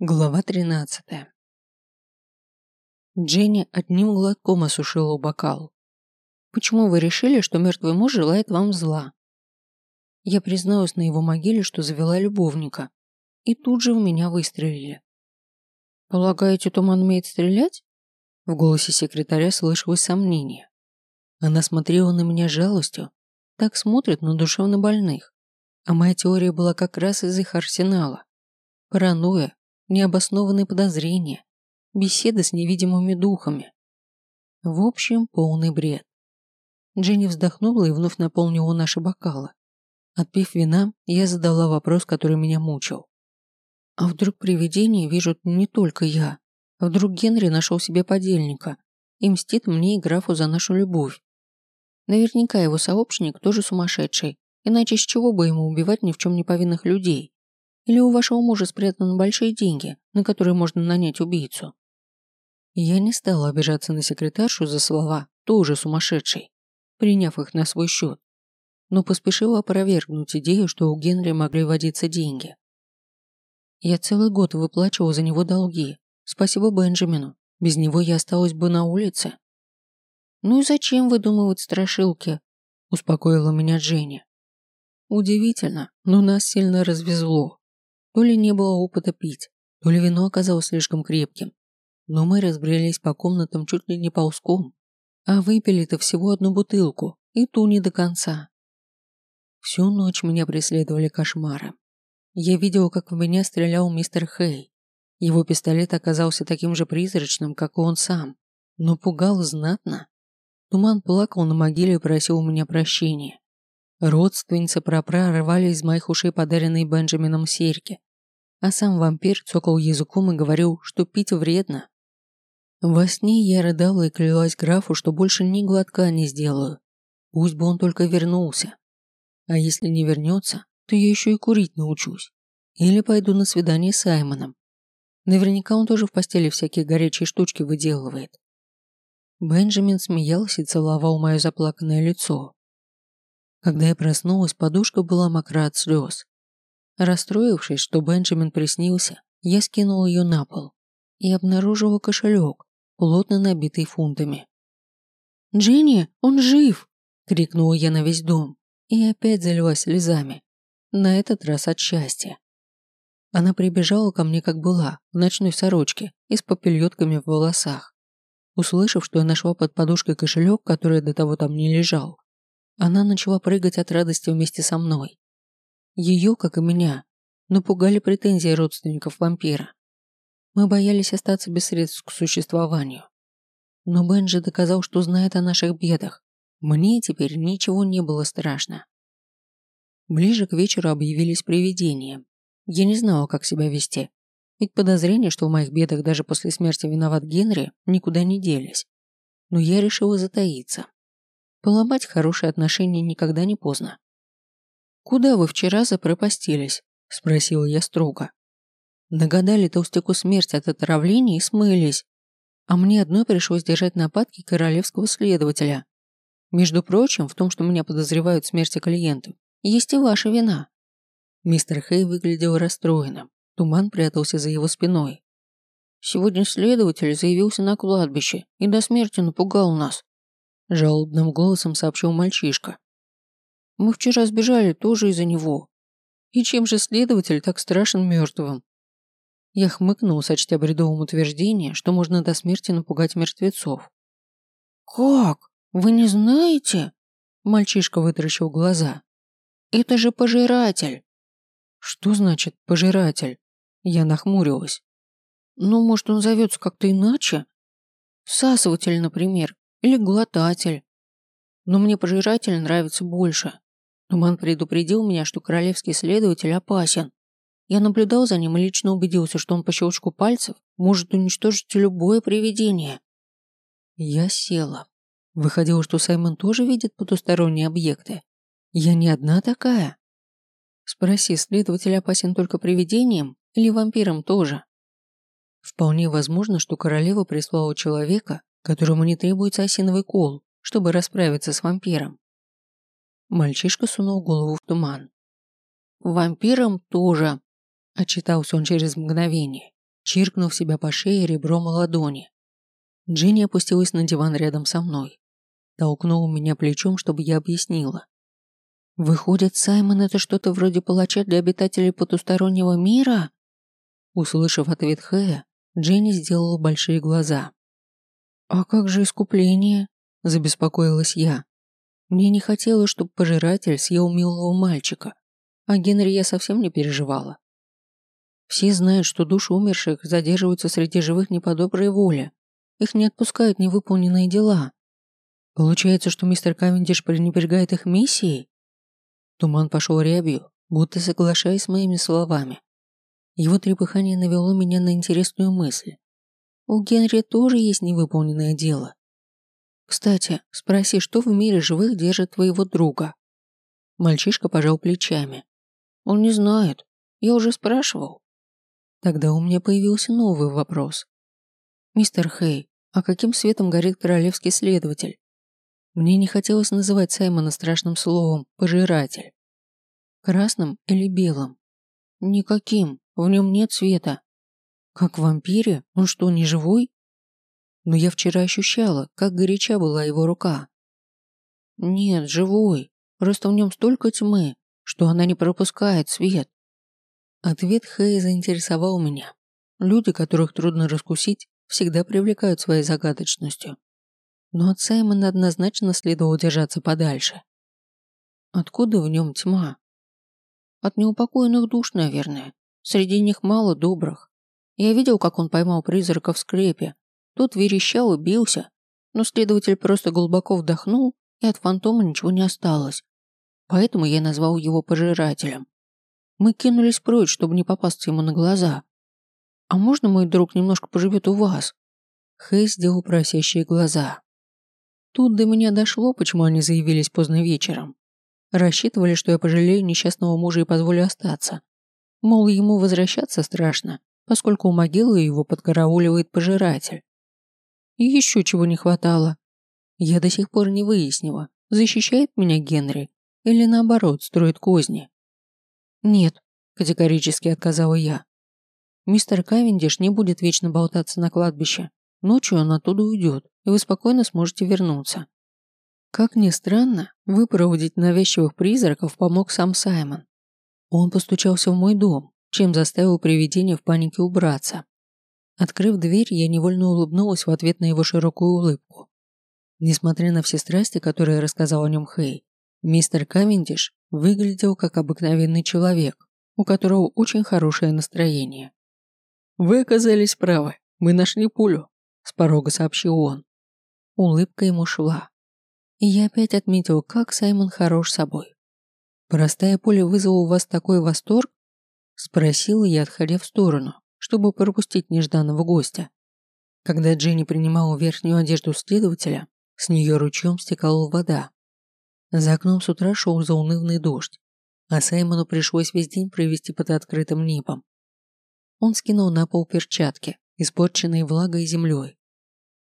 Глава 13 Дженни одним глотком осушила бокал. «Почему вы решили, что мертвый муж желает вам зла?» Я призналась на его могиле, что завела любовника. И тут же в меня выстрелили. «Полагаете, Туман умеет стрелять?» В голосе секретаря слышалось сомнение. Она смотрела на меня жалостью. Так смотрят на душевно больных. А моя теория была как раз из их арсенала. Паранойя, необоснованные подозрения, беседы с невидимыми духами. В общем, полный бред. Дженни вздохнула и вновь наполнила наши бокалы. Отпив вина, я задала вопрос, который меня мучил. А вдруг привидения вижу не только я? Вдруг Генри нашел себе подельника и мстит мне и графу за нашу любовь? Наверняка его сообщник тоже сумасшедший, иначе с чего бы ему убивать ни в чем не повинных людей? Или у вашего мужа спрятаны большие деньги, на которые можно нанять убийцу? Я не стала обижаться на секретаршу за слова «тоже сумасшедший», приняв их на свой счет, но поспешила опровергнуть идею, что у Генри могли водиться деньги. Я целый год выплачивал за него долги. Спасибо Бенджамину. Без него я осталась бы на улице. «Ну и зачем выдумывать страшилки?» – успокоила меня Дженни. Удивительно, но нас сильно развезло. То ли не было опыта пить, то ли вино оказалось слишком крепким. Но мы разбрелись по комнатам чуть ли не ползком, а выпили-то всего одну бутылку, и ту не до конца. Всю ночь меня преследовали кошмары. Я видел, как в меня стрелял мистер Хей. Его пистолет оказался таким же призрачным, как и он сам, но пугал знатно. Туман плакал на могиле и просил у меня прощения. Родственницы прапра из моих ушей подаренные Бенджамином серьги, а сам вампир цокал языком и говорил, что пить вредно. Во сне я рыдала и клялась графу, что больше ни глотка не сделаю. Пусть бы он только вернулся. А если не вернется, то я еще и курить научусь. Или пойду на свидание с Саймоном. Наверняка он тоже в постели всякие горячие штучки выделывает. Бенджамин смеялся и целовал мое заплаканное лицо. Когда я проснулась, подушка была мокра от слез. Расстроившись, что Бенджамин приснился, я скинул ее на пол и обнаружила кошелек, плотно набитый фунтами. «Дженни, он жив!» – крикнула я на весь дом и опять залилась слезами, на этот раз от счастья. Она прибежала ко мне, как была, в ночной сорочке и с попельотками в волосах. Услышав, что я нашла под подушкой кошелек, который до того там не лежал, она начала прыгать от радости вместе со мной. Ее, как и меня, напугали претензии родственников вампира. Мы боялись остаться без средств к существованию. Но Бенджи доказал, что знает о наших бедах. Мне теперь ничего не было страшно. Ближе к вечеру объявились привидения. Я не знала, как себя вести. Ведь подозрения, что в моих бедах даже после смерти виноват Генри, никуда не делись. Но я решила затаиться. Поломать хорошие отношения никогда не поздно. «Куда вы вчера запропастились?» – спросила я строго. Нагадали толстяку смерть от отравления и смылись. А мне одной пришлось держать нападки королевского следователя. Между прочим, в том, что меня подозревают в смерти клиентов, есть и ваша вина. Мистер Хей выглядел расстроенным. Туман прятался за его спиной. Сегодня следователь заявился на кладбище и до смерти напугал нас. Жалобным голосом сообщил мальчишка. Мы вчера сбежали тоже из-за него. И чем же следователь так страшен мертвым? Я хмыкнул, сочтя бредовым утверждение, что можно до смерти напугать мертвецов. «Как? Вы не знаете?» Мальчишка вытаращил глаза. «Это же пожиратель!» «Что значит пожиратель?» Я нахмурилась. «Ну, может, он зовется как-то иначе? Всасыватель, например, или глотатель. Но мне пожиратель нравится больше. Туман предупредил меня, что королевский следователь опасен. Я наблюдал за ним и лично убедился, что он по щелчку пальцев может уничтожить любое привидение. Я села. Выходило, что Саймон тоже видит потусторонние объекты. Я не одна такая. Спроси, следователь опасен только привидением или вампиром тоже? Вполне возможно, что королева прислала человека, которому не требуется осиновый кол, чтобы расправиться с вампиром. Мальчишка сунул голову в туман. «Вампирам тоже», – отчитался он через мгновение. чиркнув себя по шее ребром ладони. Джинни опустилась на диван рядом со мной. Толкнула меня плечом, чтобы я объяснила. «Выходит, Саймон – это что-то вроде палача для обитателей потустороннего мира?» Услышав ответ Хэя, Дженни сделала большие глаза. «А как же искупление?» – забеспокоилась я. Мне не хотелось, чтобы пожиратель съел милого мальчика, а Генри я совсем не переживала. Все знают, что души умерших задерживаются среди живых не по доброй воле. Их не отпускают невыполненные дела. Получается, что мистер Кавендиш пренебрегает их миссией? Туман пошел рябью, будто соглашаясь с моими словами. Его трепыхание навело меня на интересную мысль. У Генри тоже есть невыполненное дело. Кстати, спроси, что в мире живых держит твоего друга? Мальчишка пожал плечами. Он не знает. Я уже спрашивал. Тогда у меня появился новый вопрос. Мистер Хей, а каким светом горит королевский следователь? Мне не хотелось называть Саймона страшным словом «пожиратель». Красным или белым? Никаким, в нем нет света. Как в вампире? Он что, не живой? Но я вчера ощущала, как горяча была его рука. Нет, живой. Просто в нем столько тьмы, что она не пропускает свет. Ответ Хэй заинтересовал меня. Люди, которых трудно раскусить, всегда привлекают своей загадочностью но от Саймона однозначно следовало держаться подальше. Откуда в нем тьма? От неупокоенных душ, наверное. Среди них мало добрых. Я видел, как он поймал призрака в скрепе. Тот верещал и бился, но следователь просто глубоко вдохнул, и от фантома ничего не осталось. Поэтому я назвал его пожирателем. Мы кинулись прочь, чтобы не попасться ему на глаза. «А можно мой друг немножко поживет у вас?» Хэй сделал просящие глаза. Тут до меня дошло, почему они заявились поздно вечером. Рассчитывали, что я пожалею несчастного мужа и позволю остаться. Мол, ему возвращаться страшно, поскольку у могилы его подкарауливает пожиратель. И еще чего не хватало. Я до сих пор не выяснила, защищает меня Генри или наоборот строит козни. Нет, категорически отказала я. Мистер Кавендиш не будет вечно болтаться на кладбище. Ночью он оттуда уйдет, и вы спокойно сможете вернуться. Как ни странно, выпроводить навязчивых призраков помог сам Саймон. Он постучался в мой дом, чем заставил привидение в панике убраться. Открыв дверь, я невольно улыбнулась в ответ на его широкую улыбку. Несмотря на все страсти, которые рассказал о нем Хей, мистер Кавендиш выглядел как обыкновенный человек, у которого очень хорошее настроение. «Вы оказались правы. Мы нашли пулю с порога сообщил он. Улыбка ему шла. И я опять отметил, как Саймон хорош собой. «Простая пуля вызвала у вас такой восторг?» Спросил я, отходя в сторону, чтобы пропустить нежданного гостя. Когда Дженни принимала верхнюю одежду следователя, с нее ручьем стекала вода. За окном с утра шел заунывный дождь, а Саймону пришлось весь день провести под открытым небом. Он скинул на пол перчатки, испорченные влагой и землей.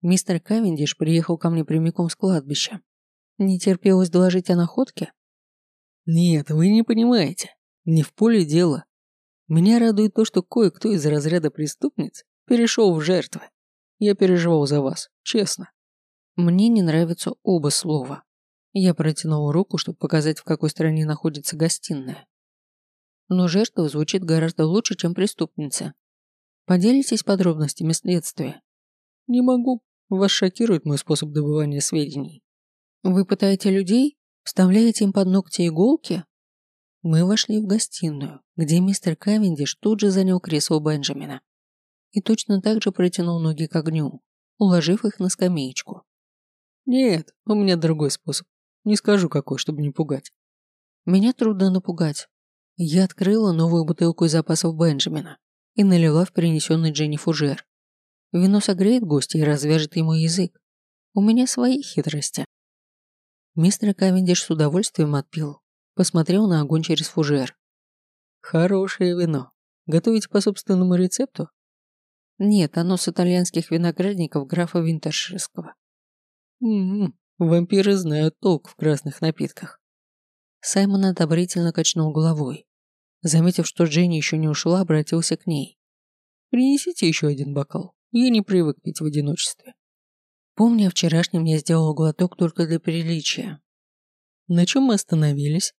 Мистер Кавендиш приехал ко мне прямиком с кладбища. Не терпелось доложить о находке? Нет, вы не понимаете. Не в поле дело. Меня радует то, что кое-кто из разряда преступниц перешел в жертвы. Я переживал за вас, честно. Мне не нравятся оба слова. Я протянул руку, чтобы показать, в какой стране находится гостиная. Но жертва звучит гораздо лучше, чем преступница. Поделитесь подробностями следствия. Не могу. Вас шокирует мой способ добывания сведений. Вы пытаете людей? Вставляете им под ногти иголки? Мы вошли в гостиную, где мистер Кавендиш тут же занял кресло Бенджамина и точно так же протянул ноги к огню, уложив их на скамеечку. Нет, у меня другой способ. Не скажу какой, чтобы не пугать. Меня трудно напугать. Я открыла новую бутылку из запасов Бенджамина и налила в принесенный Дженни фужер. Вино согреет гостя и развяжет ему язык. У меня свои хитрости. Мистер Кавендиш с удовольствием отпил. Посмотрел на огонь через фужер. Хорошее вино. Готовите по собственному рецепту? Нет, оно с итальянских виноградников графа Винтерширского. Ммм, вампиры знают толк в красных напитках. Саймон одобрительно качнул головой. Заметив, что Дженни еще не ушла, обратился к ней. Принесите еще один бокал. Я не привык пить в одиночестве. Помня о вчерашнем, я сделал глоток только для приличия. На чем мы остановились?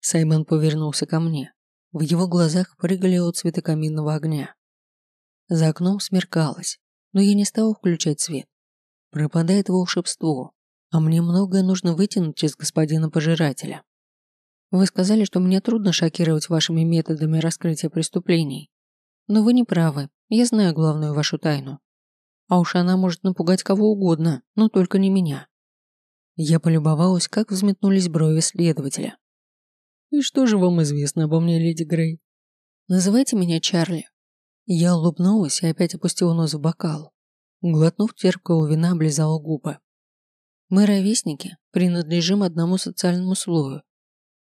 Саймон повернулся ко мне. В его глазах прыгали отцветы каминного огня. За окном смеркалось, но я не стал включать свет. Пропадает волшебство, а мне многое нужно вытянуть из господина пожирателя. Вы сказали, что мне трудно шокировать вашими методами раскрытия преступлений. Но вы не правы, я знаю главную вашу тайну. А уж она может напугать кого угодно, но только не меня. Я полюбовалась, как взметнулись брови следователя. «И что же вам известно обо мне, леди Грей?» «Называйте меня Чарли». Я улыбнулась и опять опустила нос в бокал. Глотнув терпкого вина, облизала губы. «Мы ровесники, принадлежим одному социальному слою.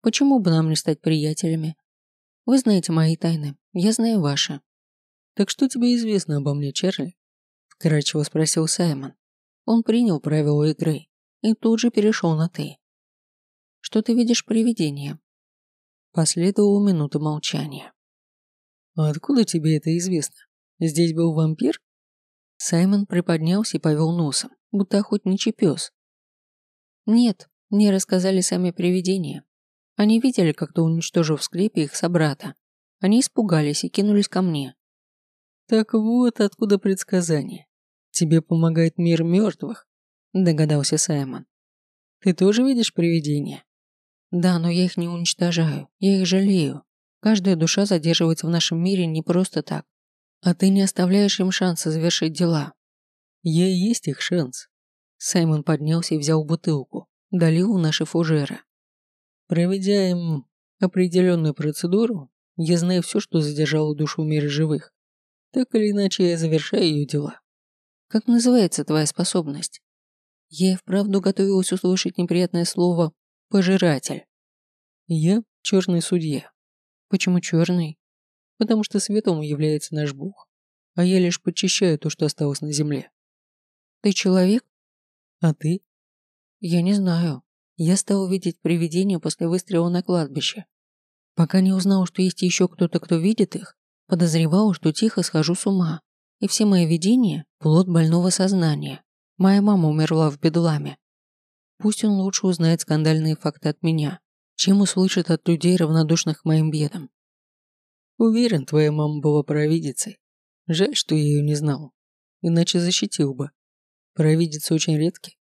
Почему бы нам не стать приятелями? Вы знаете мои тайны, я знаю ваши. Так что тебе известно обо мне, Чарли? Вкратчиво спросил Саймон. Он принял правила игры и тут же перешел на «ты». Что ты видишь привидение? Последовала минута молчания. Откуда тебе это известно? Здесь был вампир? Саймон приподнялся и повел носом, будто охотничий пес. Нет, мне рассказали сами привидения. Они видели, как то уничтожив в склепе их собрата. Они испугались и кинулись ко мне. Так вот откуда предсказание. Тебе помогает мир мертвых, догадался Саймон. Ты тоже видишь привидения? Да, но я их не уничтожаю, я их жалею. Каждая душа задерживается в нашем мире не просто так. А ты не оставляешь им шанса завершить дела. Я и есть их шанс. Саймон поднялся и взял бутылку, долил наши фужеры. Проведя им определенную процедуру, я знаю все, что задержало душу в мире живых. Так или иначе, я завершаю ее дела. Как называется твоя способность? Я и вправду готовилась услышать неприятное слово «пожиратель». Я черный судья. Почему черный? Потому что светом является наш Бог, а я лишь почищаю то, что осталось на земле. Ты человек? А ты? Я не знаю. Я стал видеть привидения после выстрела на кладбище. Пока не узнал, что есть еще кто-то, кто видит их, подозревал, что тихо схожу с ума. И все мои видения – плод больного сознания. Моя мама умерла в бедламе. Пусть он лучше узнает скандальные факты от меня, чем услышит от людей, равнодушных к моим бедам. Уверен, твоя мама была провидицей. Жаль, что я ее не знал. Иначе защитил бы. Провидицы очень редки.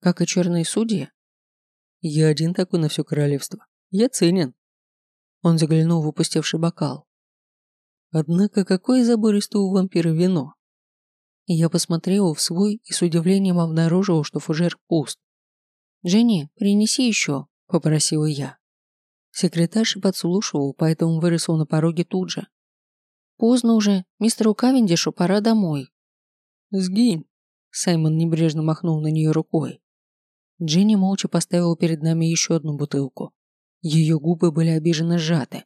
Как и черные судьи? Я один такой на все королевство. Я ценен. Он заглянул в упустевший бокал. Однако какое забористое у вампира вино. Я посмотрела в свой и с удивлением обнаружила, что фужер пуст. «Дженни, принеси еще», – попросила я. Секретарша подслушивал, поэтому выросла на пороге тут же. «Поздно уже, мистеру Кавендишу пора домой». «Сгинь», – Саймон небрежно махнул на нее рукой. Дженни молча поставила перед нами еще одну бутылку. Ее губы были обиженно сжаты.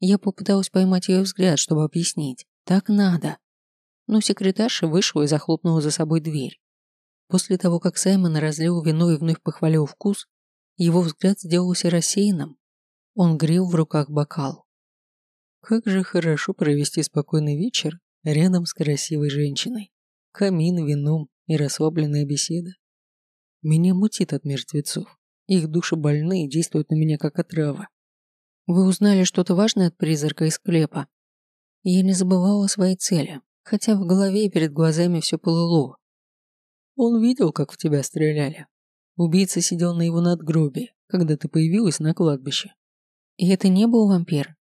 Я попыталась поймать ее взгляд, чтобы объяснить. Так надо. Но секретарша вышла и захлопнула за собой дверь. После того, как Саймон разлил вино и вновь похвалил вкус, его взгляд сделался рассеянным. Он грел в руках бокал. Как же хорошо провести спокойный вечер рядом с красивой женщиной. Камин, вином и расслабленная беседа. Меня мутит от мертвецов. Их души больны и действуют на меня как отрава. Вы узнали что-то важное от призрака из склепа? Я не забывала о своей цели, хотя в голове и перед глазами все полыло. Он видел, как в тебя стреляли. Убийца сидел на его надгробии, когда ты появилась на кладбище. И это не был вампир?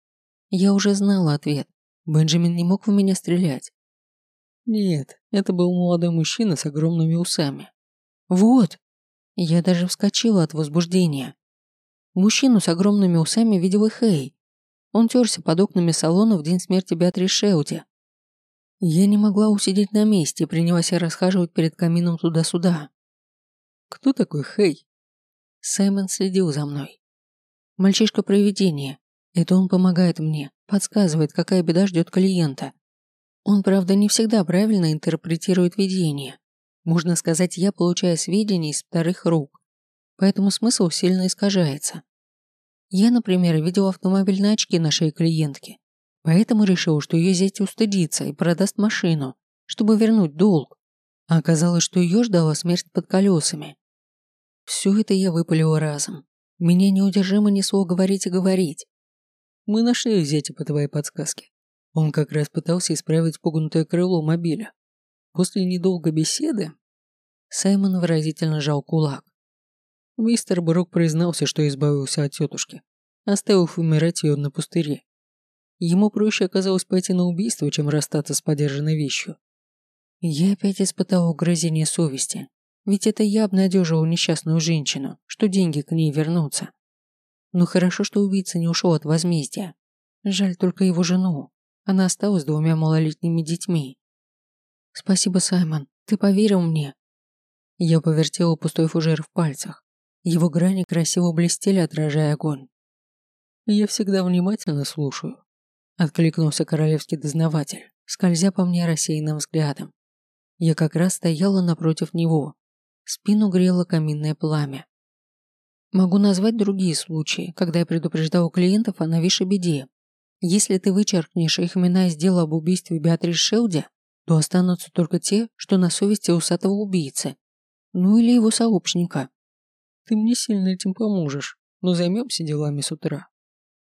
Я уже знала ответ. Бенджамин не мог в меня стрелять. Нет, это был молодой мужчина с огромными усами. Вот, я даже вскочила от возбуждения. Мужчину с огромными усами видел и Хей. Он терся под окнами салона в день смерти Беатрис Шеуди. Я не могла усидеть на месте и принялась расхаживать перед камином туда-сюда. «Кто такой Хей?» Саймон следил за мной. «Мальчишка-провидение. Это он помогает мне, подсказывает, какая беда ждет клиента. Он, правда, не всегда правильно интерпретирует видение. Можно сказать, я получаю сведения из вторых рук, поэтому смысл сильно искажается. Я, например, видел автомобильные очки нашей клиентки, Поэтому решил, что ее зять устыдится и продаст машину, чтобы вернуть долг. А оказалось, что ее ждала смерть под колесами. Все это я выпалил разом. Меня неудержимо несло говорить и говорить. Мы нашли зятя по твоей подсказке. Он как раз пытался исправить погнутое крыло мобиля. После недолгой беседы Саймон выразительно жал кулак. Мистер Брук признался, что избавился от тетушки, оставив умирать ее на пустыре. Ему проще оказалось пойти на убийство, чем расстаться с подержанной вещью. Я опять испытал угрызение совести, ведь это я обнадеживал несчастную женщину, что деньги к ней вернутся. Но хорошо, что убийца не ушел от возмездия. Жаль только его жену. Она осталась с двумя малолетними детьми. Спасибо, Саймон, ты поверил мне. Я повертела пустой фужер в пальцах. Его грани красиво блестели, отражая огонь. Я всегда внимательно слушаю. Откликнулся королевский дознаватель, скользя по мне рассеянным взглядом. Я как раз стояла напротив него. Спину грело каминное пламя. Могу назвать другие случаи, когда я предупреждал клиентов о нависшей беде. Если ты вычеркнешь их имена из дела об убийстве Беатрис Шелди, то останутся только те, что на совести усатого убийцы. Ну или его сообщника. Ты мне сильно этим поможешь, но займемся делами с утра.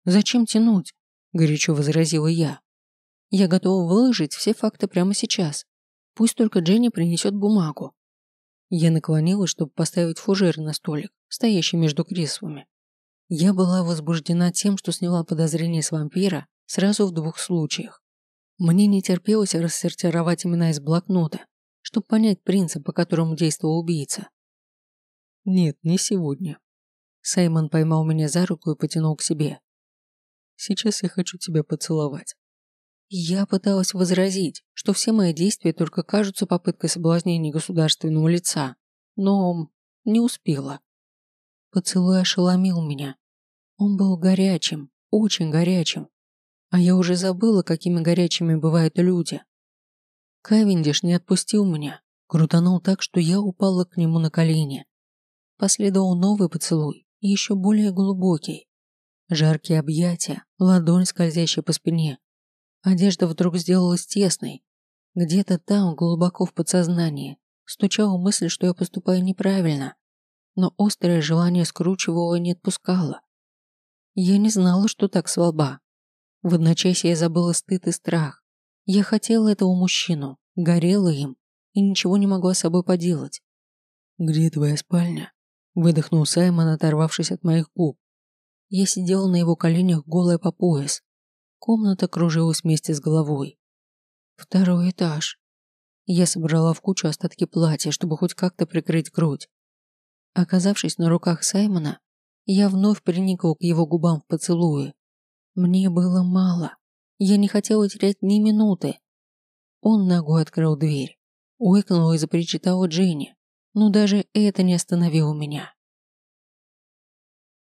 Зачем тянуть? Горячо возразила я. Я готова выложить все факты прямо сейчас. Пусть только Дженни принесет бумагу. Я наклонилась, чтобы поставить фужер на столик, стоящий между креслами. Я была возбуждена тем, что сняла подозрение с вампира сразу в двух случаях. Мне не терпелось рассортировать имена из блокнота, чтобы понять принцип, по которому действовал убийца. «Нет, не сегодня». Саймон поймал меня за руку и потянул к себе. Сейчас я хочу тебя поцеловать». Я пыталась возразить, что все мои действия только кажутся попыткой соблазнения государственного лица, но не успела. Поцелуй ошеломил меня. Он был горячим, очень горячим. А я уже забыла, какими горячими бывают люди. Кавендиш не отпустил меня, крутанул так, что я упала к нему на колени. Последовал новый поцелуй, еще более глубокий. Жаркие объятия, ладонь, скользящая по спине. Одежда вдруг сделалась тесной. Где-то там, глубоко в подсознании, стучала мысль, что я поступаю неправильно. Но острое желание скручивало и не отпускало. Я не знала, что так свалба. В одночасье я забыла стыд и страх. Я хотела этого мужчину, горела им и ничего не могла с собой поделать. «Где твоя спальня?» Выдохнул Саймон, оторвавшись от моих губ. Я сидела на его коленях голая по пояс. Комната кружилась вместе с головой. Второй этаж. Я собрала в кучу остатки платья, чтобы хоть как-то прикрыть грудь. Оказавшись на руках Саймона, я вновь приникла к его губам в поцелуе. Мне было мало. Я не хотела терять ни минуты. Он ногой открыл дверь. Ойкнула и запричитала Дженни. Но даже это не остановило меня.